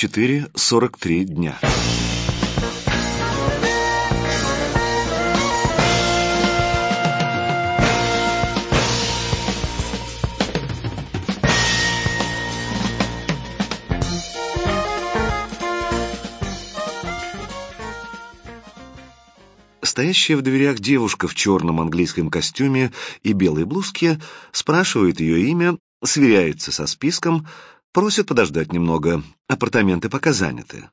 4.43 дня. Стоящая в дверях девушка в черном английском костюме и белой блузке спрашивает ее имя, сверяется со списком, просит подождать немного, апартаменты пока заняты.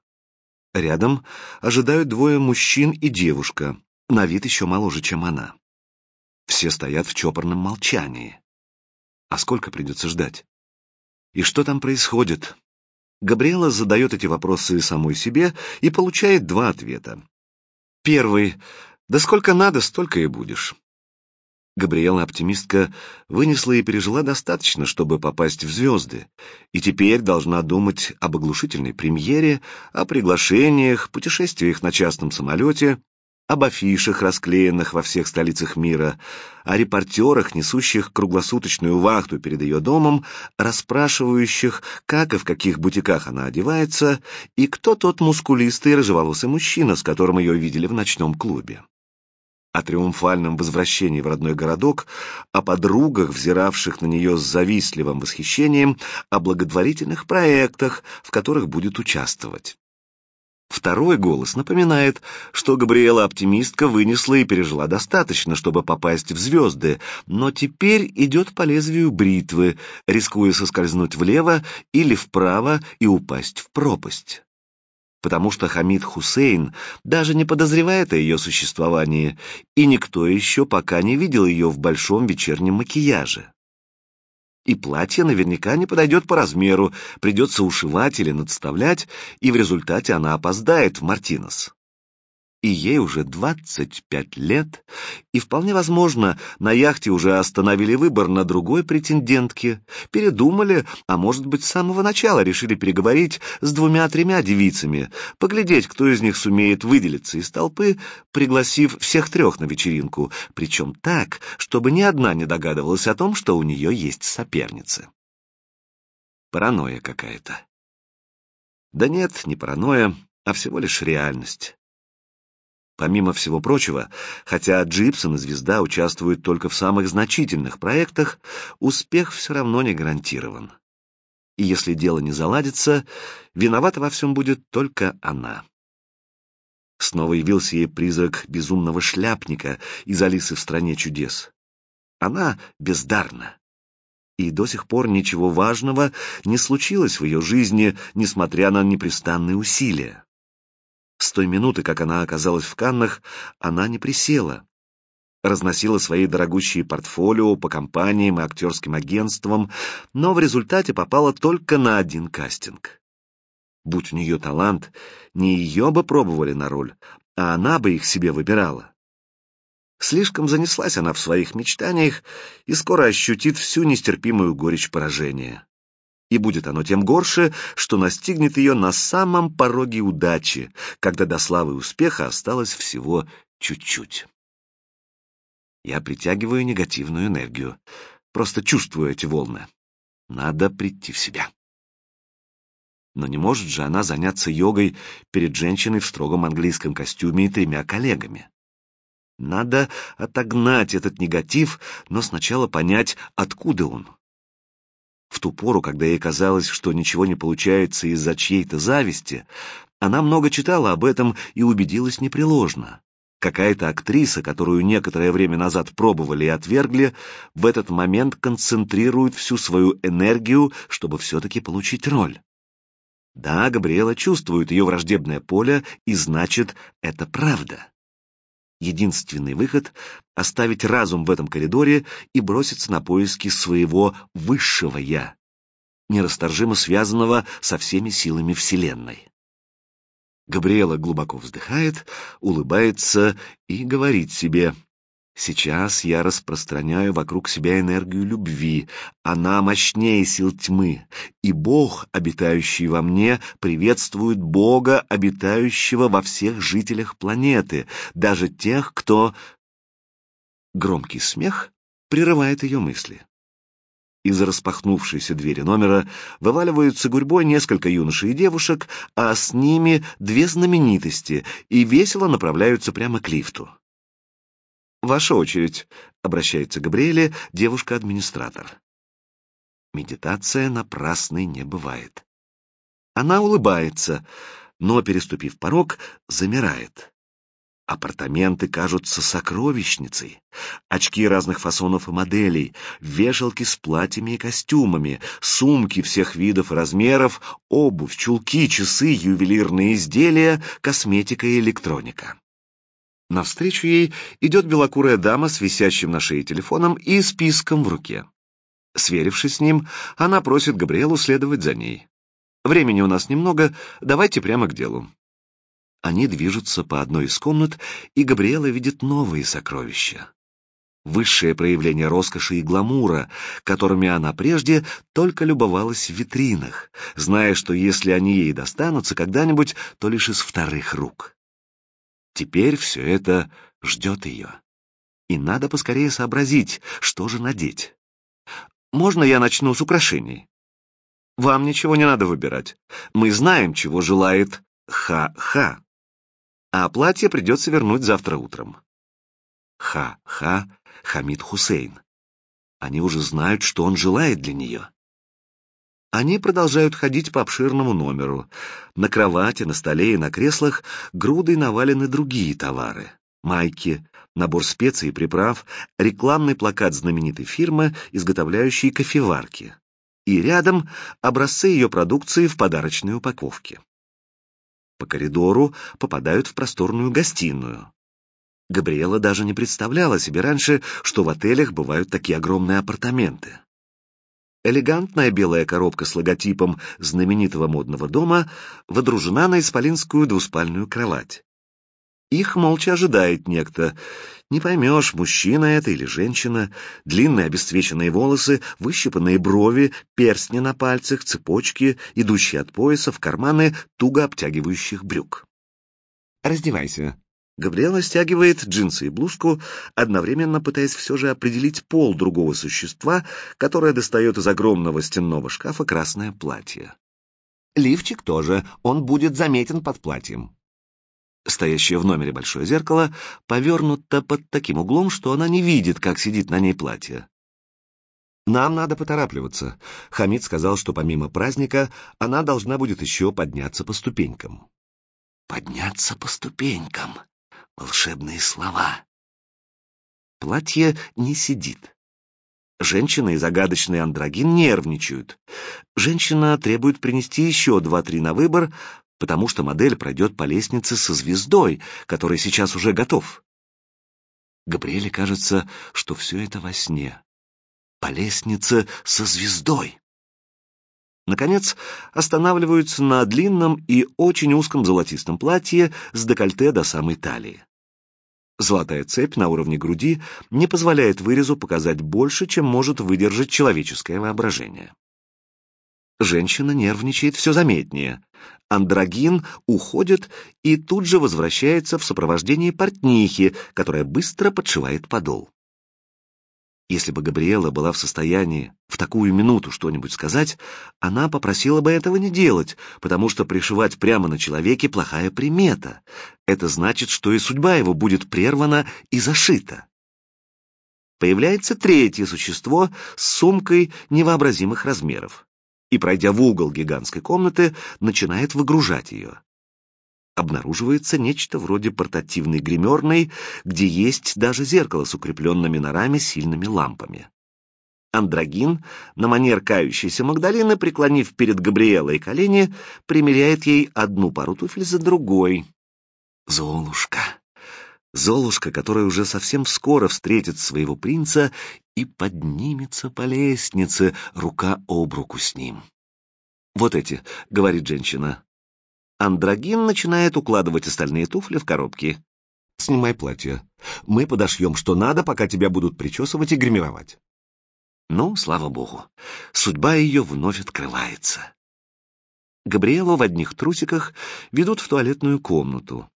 Рядом ожидают двое мужчин и девушка, на вид еще моложе, чем она. Все стоят в чопорном молчании. А сколько придется ждать? И что там происходит? Габриэла задает эти вопросы самой себе и получает два ответа. Первый. Да сколько надо, столько и будешь. Габриэла, оптимистка, вынесла и пережила достаточно, чтобы попасть в звезды, и теперь должна думать об оглушительной премьере, о приглашениях, путешествиях на частном самолете, об афишах, расклеенных во всех столицах мира, о репортерах, несущих круглосуточную вахту перед ее домом, расспрашивающих, как и в каких бутиках она одевается, и кто тот мускулистый рыжеволосый мужчина, с которым ее видели в ночном клубе. О триумфальном возвращении в родной городок, о подругах, взиравших на нее с завистливым восхищением, о благотворительных проектах, в которых будет участвовать. Второй голос напоминает, что Габриэла-оптимистка вынесла и пережила достаточно, чтобы попасть в звезды, но теперь идет по лезвию бритвы, рискуя соскользнуть влево или вправо и упасть в пропасть. Потому что Хамид Хусейн даже не подозревает о ее существовании, и никто еще пока не видел ее в большом вечернем макияже. И платье наверняка не подойдет по размеру, придется ушивать или надставлять, и в результате она опоздает в Мартинес и ей уже 25 лет, и вполне возможно, на яхте уже остановили выбор на другой претендентке, передумали, а может быть, с самого начала решили переговорить с двумя-тремя девицами, поглядеть, кто из них сумеет выделиться из толпы, пригласив всех трех на вечеринку, причем так, чтобы ни одна не догадывалась о том, что у нее есть соперницы. Паранойя какая-то. Да нет, не паранойя, а всего лишь реальность. Помимо всего прочего, хотя Джипсон и Звезда участвуют только в самых значительных проектах, успех все равно не гарантирован. И если дело не заладится, виновата во всем будет только она. Снова явился ей призрак безумного шляпника из «Алисы в стране чудес». Она бездарна. И до сих пор ничего важного не случилось в ее жизни, несмотря на непрестанные усилия. С той минуты, как она оказалась в Каннах, она не присела. Разносила свои дорогущие портфолио по компаниям и актерским агентствам, но в результате попала только на один кастинг. Будь у нее талант, не ее бы пробовали на роль, а она бы их себе выбирала. Слишком занеслась она в своих мечтаниях и скоро ощутит всю нестерпимую горечь поражения и будет оно тем горше, что настигнет ее на самом пороге удачи, когда до славы и успеха осталось всего чуть-чуть. Я притягиваю негативную энергию, просто чувствую эти волны. Надо прийти в себя. Но не может же она заняться йогой перед женщиной в строгом английском костюме и тремя коллегами. Надо отогнать этот негатив, но сначала понять, откуда он. В ту пору, когда ей казалось, что ничего не получается из-за чьей-то зависти, она много читала об этом и убедилась непреложно. Какая-то актриса, которую некоторое время назад пробовали и отвергли, в этот момент концентрирует всю свою энергию, чтобы все-таки получить роль. Да, Габриэла чувствует ее враждебное поле, и значит, это правда. Единственный выход — оставить разум в этом коридоре и броситься на поиски своего высшего «я», нерасторжимо связанного со всеми силами Вселенной. Габриэла глубоко вздыхает, улыбается и говорит себе — Сейчас я распространяю вокруг себя энергию любви. Она мощнее сил тьмы. И Бог, обитающий во мне, приветствует Бога, обитающего во всех жителях планеты, даже тех, кто... Громкий смех прерывает ее мысли. Из распахнувшейся двери номера вываливаются гурьбой несколько юношей и девушек, а с ними две знаменитости, и весело направляются прямо к лифту. «Ваша очередь», — обращается Габриэле, девушка-администратор. Медитация напрасной не бывает. Она улыбается, но, переступив порог, замирает. Апартаменты кажутся сокровищницей. Очки разных фасонов и моделей, вешалки с платьями и костюмами, сумки всех видов и размеров, обувь, чулки, часы, ювелирные изделия, косметика и электроника. Навстречу ей идет белокурая дама с висящим на шее телефоном и списком в руке. Сверившись с ним, она просит Габриэлу следовать за ней. «Времени у нас немного, давайте прямо к делу». Они движутся по одной из комнат, и Габриэла видит новые сокровища. Высшее проявление роскоши и гламура, которыми она прежде только любовалась в витринах, зная, что если они ей достанутся когда-нибудь, то лишь из вторых рук. Теперь все это ждет ее. И надо поскорее сообразить, что же надеть. Можно я начну с украшений? Вам ничего не надо выбирать. Мы знаем, чего желает Ха-Ха а платье придется вернуть завтра утром. Ха-ха, Хамид Хусейн. Они уже знают, что он желает для нее. Они продолжают ходить по обширному номеру. На кровати, на столе и на креслах грудой навалены другие товары. Майки, набор специй и приправ, рекламный плакат знаменитой фирмы, изготовляющей кофеварки. И рядом образцы ее продукции в подарочной упаковке по коридору попадают в просторную гостиную. Габриэла даже не представляла себе раньше, что в отелях бывают такие огромные апартаменты. Элегантная белая коробка с логотипом знаменитого модного дома водружена на исполинскую двуспальную кровать. Их молча ожидает некто, не поймешь, мужчина это или женщина, длинные обесцвеченные волосы, выщипанные брови, перстни на пальцах, цепочки, идущие от пояса в карманы туго обтягивающих брюк. «Раздевайся». Габриэла стягивает джинсы и блузку, одновременно пытаясь все же определить пол другого существа, которое достает из огромного стенного шкафа красное платье. Лифчик тоже, он будет заметен под платьем стоящее в номере большое зеркало, повернуто под таким углом, что она не видит, как сидит на ней платье. «Нам надо поторапливаться», — Хамид сказал, что помимо праздника она должна будет еще подняться по ступенькам. «Подняться по ступенькам» — волшебные слова. Платье не сидит. Женщина и загадочный андрогин нервничают. Женщина требует принести еще два-три на выбор, потому что модель пройдет по лестнице со звездой, который сейчас уже готов. Габриэле кажется, что все это во сне. По лестнице со звездой. Наконец, останавливаются на длинном и очень узком золотистом платье с декольте до самой талии. Золотая цепь на уровне груди не позволяет вырезу показать больше, чем может выдержать человеческое воображение. Женщина нервничает все заметнее. Андрогин уходит и тут же возвращается в сопровождении портнихи, которая быстро подшивает подол. Если бы Габриэла была в состоянии в такую минуту что-нибудь сказать, она попросила бы этого не делать, потому что пришивать прямо на человеке плохая примета. Это значит, что и судьба его будет прервана и зашита. Появляется третье существо с сумкой невообразимых размеров и, пройдя в угол гигантской комнаты, начинает выгружать ее. Обнаруживается нечто вроде портативной гримерной, где есть даже зеркало с укрепленными на раме сильными лампами. Андрогин, на манер кающейся Магдалины, преклонив перед Габриэлой колени, примеряет ей одну пару туфель за другой. Золушка! Золушка, которая уже совсем скоро встретит своего принца и поднимется по лестнице, рука об руку с ним. «Вот эти», — говорит женщина. Андрогин начинает укладывать остальные туфли в коробки. «Снимай платье. Мы подошьем, что надо, пока тебя будут причесывать и гримировать». Ну, слава богу, судьба ее вновь открывается. Габриэлу в одних трусиках ведут в туалетную комнату.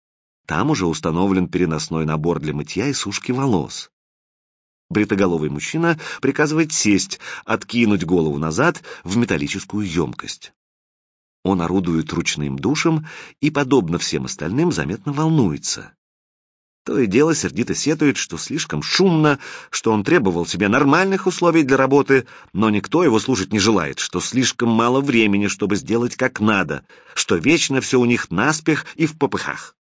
Там уже установлен переносной набор для мытья и сушки волос. Бритоголовый мужчина приказывает сесть, откинуть голову назад в металлическую емкость. Он орудует ручным душем и, подобно всем остальным, заметно волнуется. То и дело сердито сетует, что слишком шумно, что он требовал себе нормальных условий для работы, но никто его слушать не желает, что слишком мало времени, чтобы сделать как надо, что вечно все у них наспех и в попыхах.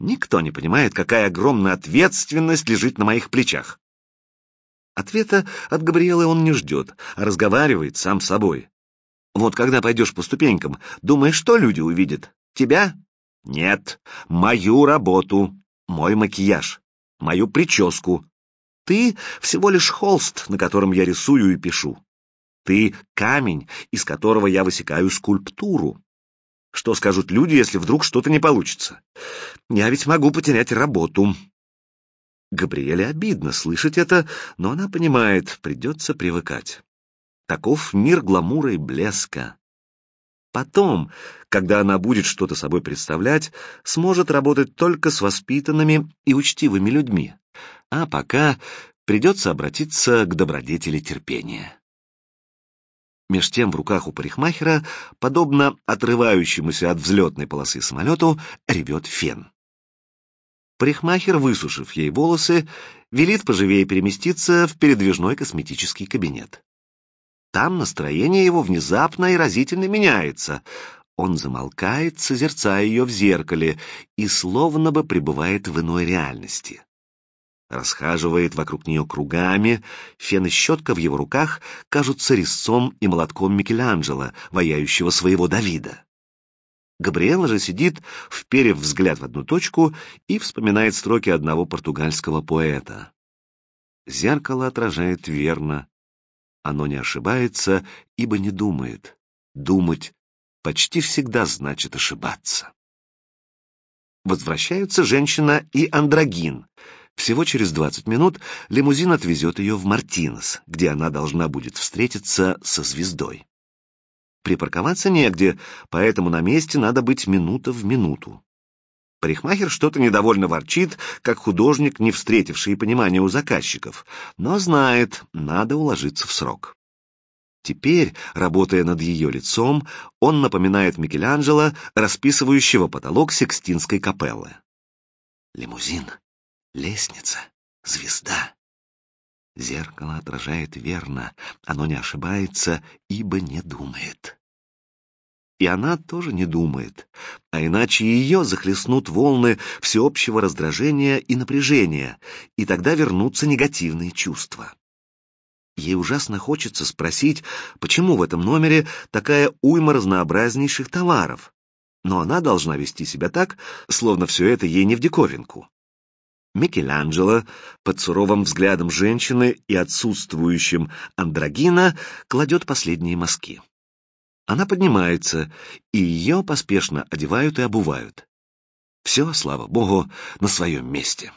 Никто не понимает, какая огромная ответственность лежит на моих плечах. Ответа от Габриэлы он не ждет, а разговаривает сам с собой. Вот когда пойдешь по ступенькам, думаешь, что люди увидят? Тебя? Нет, мою работу, мой макияж, мою прическу. Ты всего лишь холст, на котором я рисую и пишу. Ты камень, из которого я высекаю скульптуру. Что скажут люди, если вдруг что-то не получится? Я ведь могу потерять работу. Габриэле обидно слышать это, но она понимает, придется привыкать. Таков мир гламура и блеска. Потом, когда она будет что-то собой представлять, сможет работать только с воспитанными и учтивыми людьми. А пока придется обратиться к добродетели терпения. Меж тем в руках у парикмахера, подобно отрывающемуся от взлетной полосы самолету, ревет фен. Парикмахер, высушив ей волосы, велит поживее переместиться в передвижной косметический кабинет. Там настроение его внезапно и разительно меняется. Он замолкает, созерцая ее в зеркале, и словно бы пребывает в иной реальности. Расхаживает вокруг нее кругами, фен и щетка в его руках кажутся резцом и молотком Микеланджело, ваяющего своего Давида. Габриэла же сидит, вперев взгляд в одну точку, и вспоминает строки одного португальского поэта. Зеркало отражает верно оно не ошибается, ибо не думает. Думать почти всегда значит ошибаться. Возвращаются женщина и андрогин. Всего через 20 минут лимузин отвезет ее в Мартинес, где она должна будет встретиться со звездой. Припарковаться негде, поэтому на месте надо быть минута в минуту. Парикмахер что-то недовольно ворчит, как художник, не встретивший понимания у заказчиков, но знает, надо уложиться в срок. Теперь, работая над ее лицом, он напоминает Микеланджело, расписывающего потолок Секстинской капеллы. Лимузин, лестница, звезда. Зеркало отражает верно, оно не ошибается, ибо не думает. И она тоже не думает, а иначе ее захлестнут волны всеобщего раздражения и напряжения, и тогда вернутся негативные чувства. Ей ужасно хочется спросить, почему в этом номере такая уйма разнообразнейших товаров, но она должна вести себя так, словно все это ей не в диковинку. Микеланджело под суровым взглядом женщины и отсутствующим андрогина кладет последние мазки. Она поднимается, и ее поспешно одевают и обувают. Все, слава богу, на своем месте.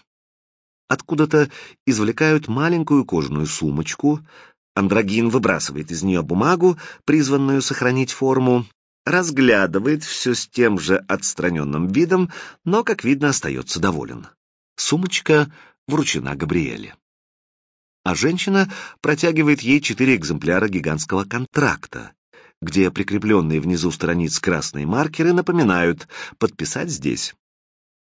Откуда-то извлекают маленькую кожаную сумочку, Андрогин выбрасывает из нее бумагу, призванную сохранить форму, разглядывает все с тем же отстраненным видом, но, как видно, остается доволен. Сумочка вручена Габриэле. А женщина протягивает ей четыре экземпляра гигантского контракта, где прикрепленные внизу страниц красные маркеры напоминают «подписать здесь».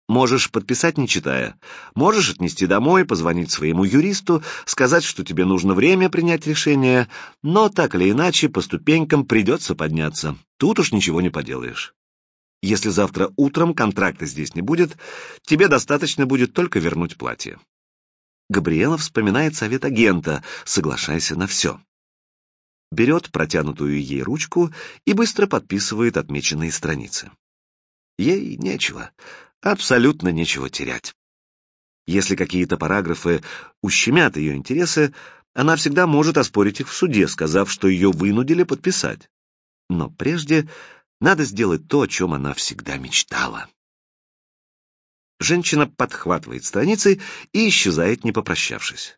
Можешь подписать, не читая. Можешь отнести домой, позвонить своему юристу, сказать, что тебе нужно время принять решение, но так или иначе по ступенькам придется подняться. Тут уж ничего не поделаешь. Если завтра утром контракта здесь не будет, тебе достаточно будет только вернуть платье. Габриэла вспоминает совет агента «соглашайся на все» берет протянутую ей ручку и быстро подписывает отмеченные страницы. Ей нечего, абсолютно нечего терять. Если какие-то параграфы ущемят ее интересы, она всегда может оспорить их в суде, сказав, что ее вынудили подписать. Но прежде надо сделать то, о чем она всегда мечтала. Женщина подхватывает страницы и исчезает, не попрощавшись.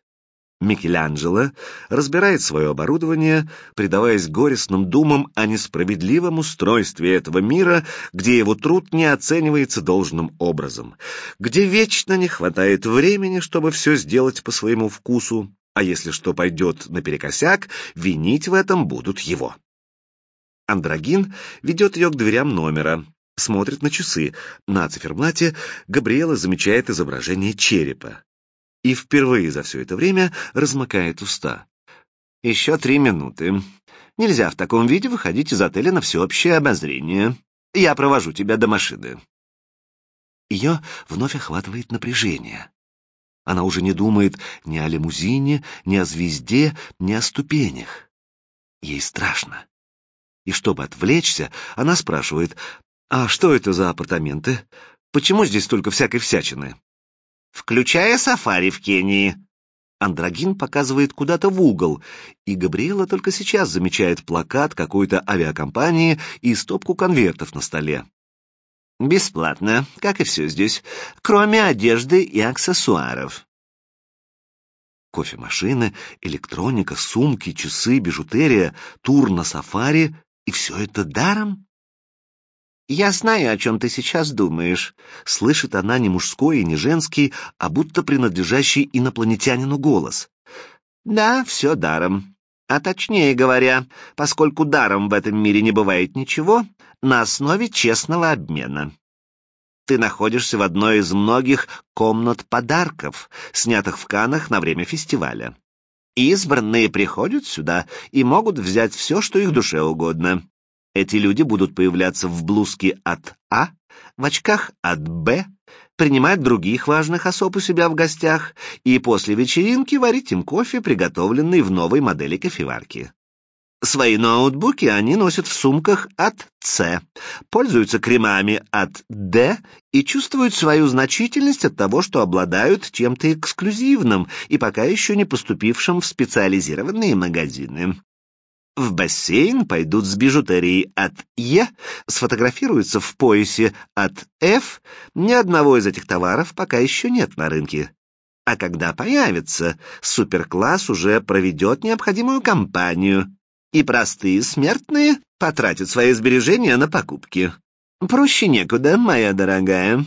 Микеланджело разбирает свое оборудование, предаваясь горестным думам о несправедливом устройстве этого мира, где его труд не оценивается должным образом, где вечно не хватает времени, чтобы все сделать по своему вкусу, а если что пойдет наперекосяк, винить в этом будут его. Андрогин ведет ее к дверям номера, смотрит на часы. На циферблате Габриэла замечает изображение черепа и впервые за все это время размыкает уста. «Еще три минуты. Нельзя в таком виде выходить из отеля на всеобщее обозрение. Я провожу тебя до машины». Ее вновь охватывает напряжение. Она уже не думает ни о лимузине, ни о звезде, ни о ступенях. Ей страшно. И чтобы отвлечься, она спрашивает, «А что это за апартаменты? Почему здесь столько всякой всячины?» Включая сафари в Кении. Андрогин показывает куда-то в угол, и Габриэла только сейчас замечает плакат какой-то авиакомпании и стопку конвертов на столе. Бесплатно, как и все здесь, кроме одежды и аксессуаров. Кофемашины, электроника, сумки, часы, бижутерия, тур на сафари — и все это даром? «Я знаю, о чем ты сейчас думаешь», — слышит она не мужской и не женский, а будто принадлежащий инопланетянину голос. «Да, все даром. А точнее говоря, поскольку даром в этом мире не бывает ничего, на основе честного обмена. Ты находишься в одной из многих комнат подарков, снятых в Канах на время фестиваля. Избранные приходят сюда и могут взять все, что их душе угодно. Эти люди будут появляться в блузке от А, в очках от Б, принимать других важных особ у себя в гостях и после вечеринки варить им кофе, приготовленный в новой модели кофеварки. Свои ноутбуки они носят в сумках от С, пользуются кремами от Д и чувствуют свою значительность от того, что обладают чем-то эксклюзивным и пока еще не поступившим в специализированные магазины. В бассейн пойдут с бижутерией от Е, сфотографируются в поясе от F. Ни одного из этих товаров пока еще нет на рынке. А когда появится, суперкласс уже проведет необходимую кампанию, и простые смертные потратят свои сбережения на покупки. Проще некуда, моя дорогая.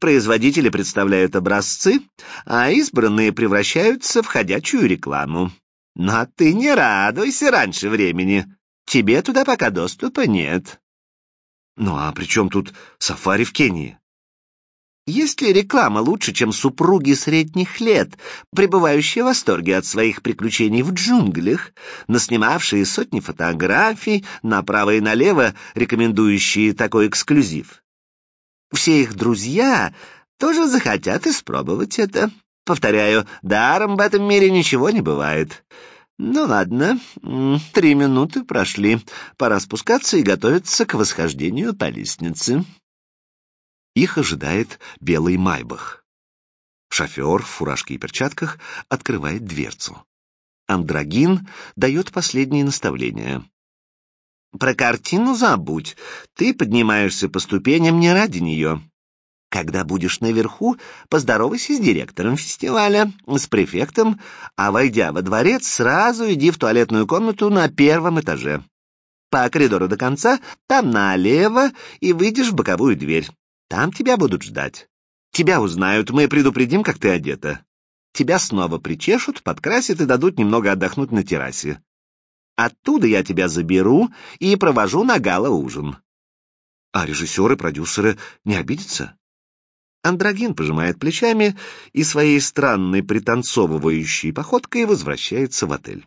Производители представляют образцы, а избранные превращаются в ходячую рекламу. Но ты не радуйся раньше времени. Тебе туда пока доступа нет. Ну а при чем тут сафари в Кении? Есть ли реклама лучше, чем супруги средних лет, пребывающие в восторге от своих приключений в джунглях, наснимавшие сотни фотографий направо и налево, рекомендующие такой эксклюзив? Все их друзья тоже захотят испробовать это. Повторяю, даром в этом мире ничего не бывает. Ну ладно, три минуты прошли. Пора спускаться и готовиться к восхождению по лестнице. Их ожидает белый майбах. Шофер в фуражке и перчатках открывает дверцу. Андрогин дает последние наставления. «Про картину забудь. Ты поднимаешься по ступеням не ради нее. Когда будешь наверху, поздоровайся с директором фестиваля, с префектом, а, войдя во дворец, сразу иди в туалетную комнату на первом этаже. По коридору до конца, там налево, и выйдешь в боковую дверь. Там тебя будут ждать. Тебя узнают, мы предупредим, как ты одета. Тебя снова причешут, подкрасят и дадут немного отдохнуть на террасе. Оттуда я тебя заберу и провожу на гала-ужин. А режиссеры, продюсеры не обидятся? Андрогин пожимает плечами и своей странной пританцовывающей походкой возвращается в отель.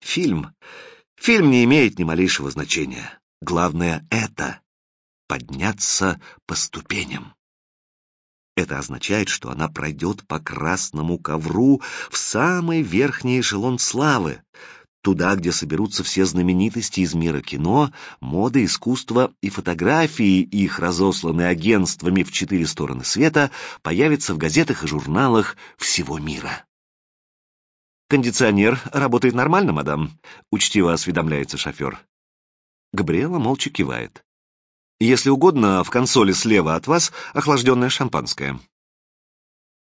Фильм. Фильм не имеет ни малейшего значения. Главное — это — подняться по ступеням. Это означает, что она пройдет по красному ковру в самый верхний эшелон славы, туда, где соберутся все знаменитости из мира кино, моды, искусства и фотографии, их разосланные агентствами в четыре стороны света, появятся в газетах и журналах всего мира. «Кондиционер работает нормально, мадам?» — учтиво осведомляется шофер. Габриэла молча кивает. «Если угодно, в консоли слева от вас охлажденное шампанское».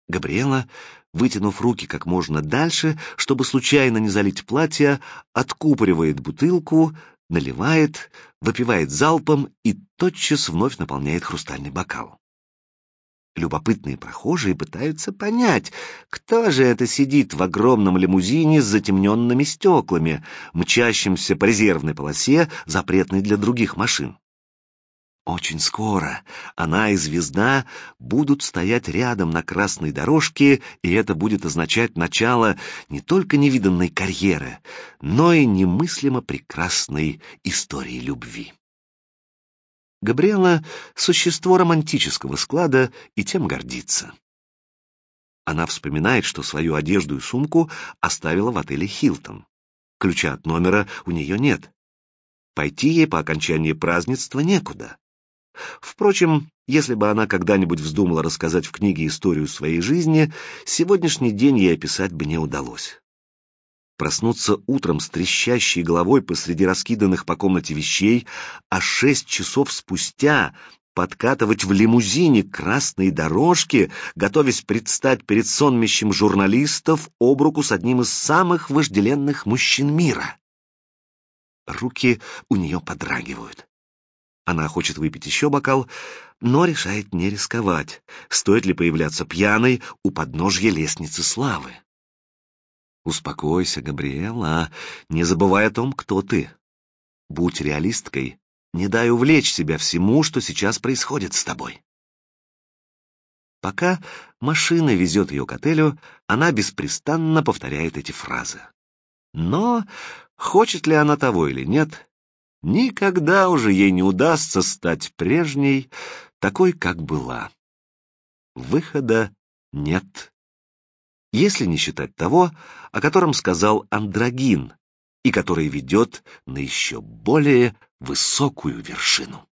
Габриэла, вытянув руки как можно дальше, чтобы случайно не залить платье, откупоривает бутылку, наливает, выпивает залпом и тотчас вновь наполняет хрустальный бокал. Любопытные прохожие пытаются понять, кто же это сидит в огромном лимузине с затемненными стеклами, мчащимся по резервной полосе, запретной для других машин. Очень скоро она и звезда будут стоять рядом на красной дорожке, и это будет означать начало не только невиданной карьеры, но и немыслимо прекрасной истории любви. Габриэла — существо романтического склада и тем гордится. Она вспоминает, что свою одежду и сумку оставила в отеле «Хилтон». Ключа от номера у нее нет. Пойти ей по окончании празднества некуда. Впрочем, если бы она когда-нибудь вздумала рассказать в книге историю своей жизни, сегодняшний день ей описать бы не удалось. Проснуться утром с трещащей головой посреди раскиданных по комнате вещей, а шесть часов спустя подкатывать в лимузине красные дорожки, готовясь предстать перед сонмищем журналистов об руку с одним из самых вожделенных мужчин мира. Руки у нее подрагивают. Она хочет выпить еще бокал, но решает не рисковать, стоит ли появляться пьяной у подножья лестницы славы. Успокойся, Габриэла, не забывай о том, кто ты. Будь реалисткой, не дай увлечь себя всему, что сейчас происходит с тобой. Пока машина везет ее к отелю, она беспрестанно повторяет эти фразы. Но, хочет ли она того или нет, Никогда уже ей не удастся стать прежней, такой, как была. Выхода нет. Если не считать того, о котором сказал Андрогин, и который ведет на еще более высокую вершину.